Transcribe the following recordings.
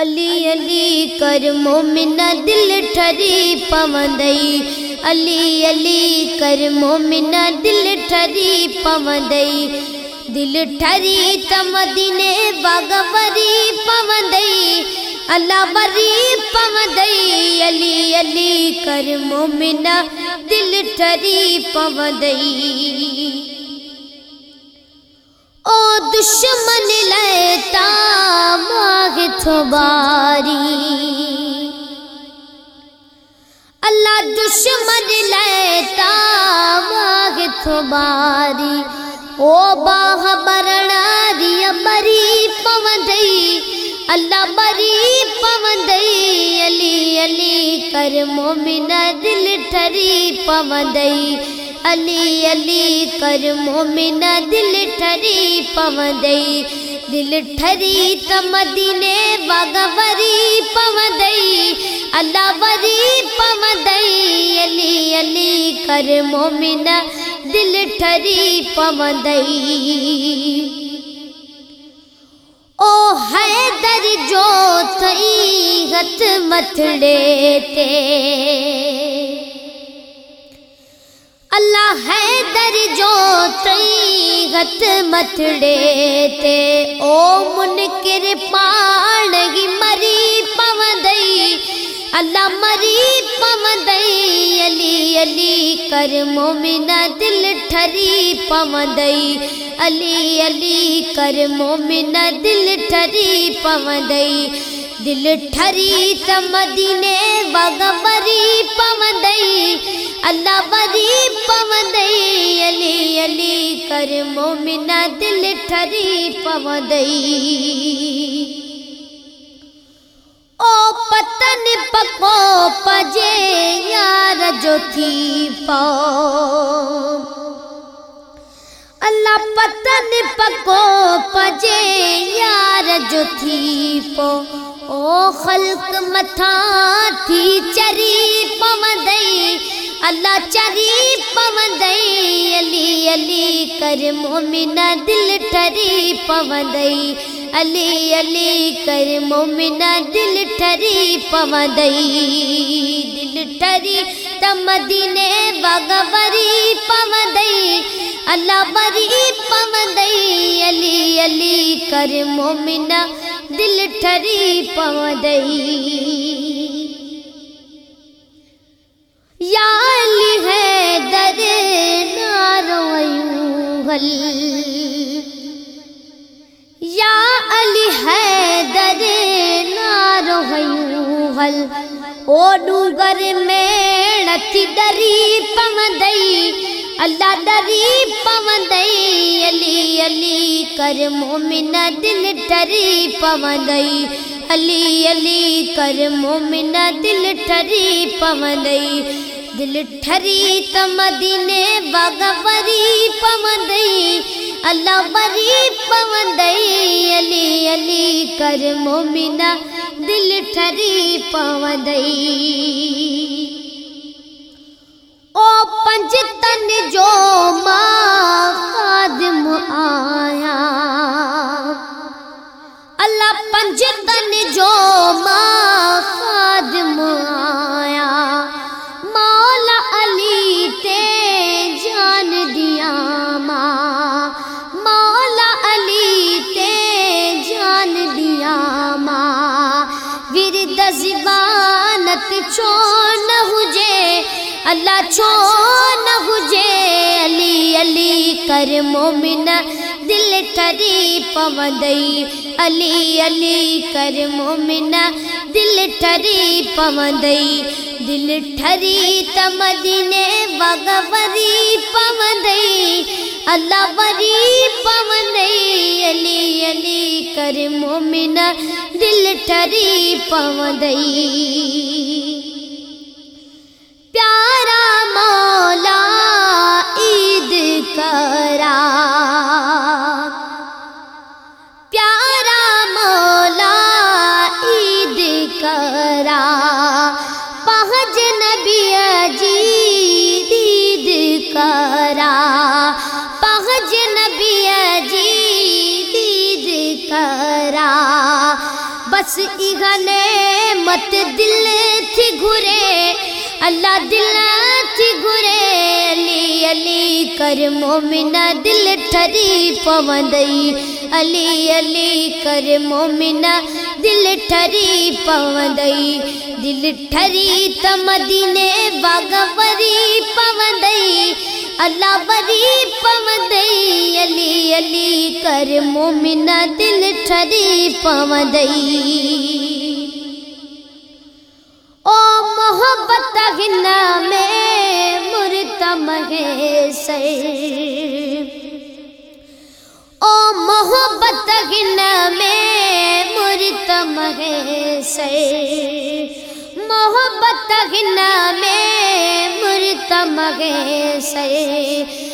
علی علی کر مومن دل ٹھری پوندئی۔ علی علی کر مومن دل ٹھری پوندئی۔ دل ٹھری تمدینے باغوری پوندئی۔ اللہ بری پوندئی۔ علی علی کر مومن دل ٹھری پوندئی۔ او دشمن ماغ اللہ دشمن لیتا ماغ تھوباری او باہ برناری بری پوندئی۔ اللہ بری پوندئی، علی علی، کر مومن دل ٹھری پوندئی۔ علی علی، کر مومن دل ٹھری پوندئی۔ دل ٹھری تمدینے باغوری پوندئی اللہ وری پوندئی علی علی کر مومن دل ٹھری پوندئی او حیدر جو تئی ہت متھڑے تے اللہ حیدر جو تئی ہت متھڑے تے او منکر پان گی مری پوندئی اللہ مری پوندئی علی علی کر مومن دل ٹھری پوندئی علی علی کر مومن دل ٹھری پوندئی دل ٹھری تمدینے باغوری پوندئی اللہ علی کر مومن دل ٹھری پوندئی او پتن پکو پجے یار جو تھی پاؤ اللہ پتن پکو پجے یار جو تھی پو او خلق متھا تھی چری پوندئی اللہ چری پوندئی علی علی، کر مومن دل ٹھری پوندئی علی علی، کر مومن دل ٹھری پوندئی دل ٹھری تمدینے باغوری پوندئی اللہ بری پوندئی علی علی، کر مومن دل ٹھری پوندئی یا نارویوہل یا علی ہے در نارویوہل او ڈوگر میں نتی ڈری پوندئی اللہ ڈری پوندئی علی علی کر مومن دل ٹری پوندئی علی علی کر مومن دل ٹری پوندئی دل ٹھری تمدینے باغوری پوندئی اللہ بری پوندئی علی علی کر مومنا دل ٹھری پوندئی او پنج تن جو ماں اللہ چھو نہ ہجے علی علی کر مومن، دل ٹھری پوندئی۔ علی علی کر مومن، دل ٹھری پوندئی۔ دل ٹھری تمدینے باغوری پوندئی۔ اللہ بری پوندئی۔ علی علی کر مومن، دل ٹھری پوندئی۔ پیارا مولا عید کرا پیارا مولا عید کرا پہج نبی عجید عید کرا پہج نبی عجید عید کرا بس اگنے مت دل تھی گھرے۔ اللہ دل تھی گرے علی علی کر مومنا دل ٹھری پوندئی۔ علی علی کر مومنا دل ٹھری پوندئی۔ دل ٹھری تو مدینے باغ وری پوندئی۔ اللہ وری پوندئی، علی علی کر مومنا دل ٹھری پوندئی۔ محبت گنا میں مرتم ہے سر۔ او محبت گنا میں مرتم ہے سر۔ محبت گنا میں مرتم ہے سر۔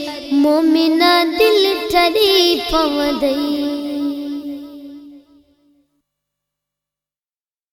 مومنا دل ٹھری پودئی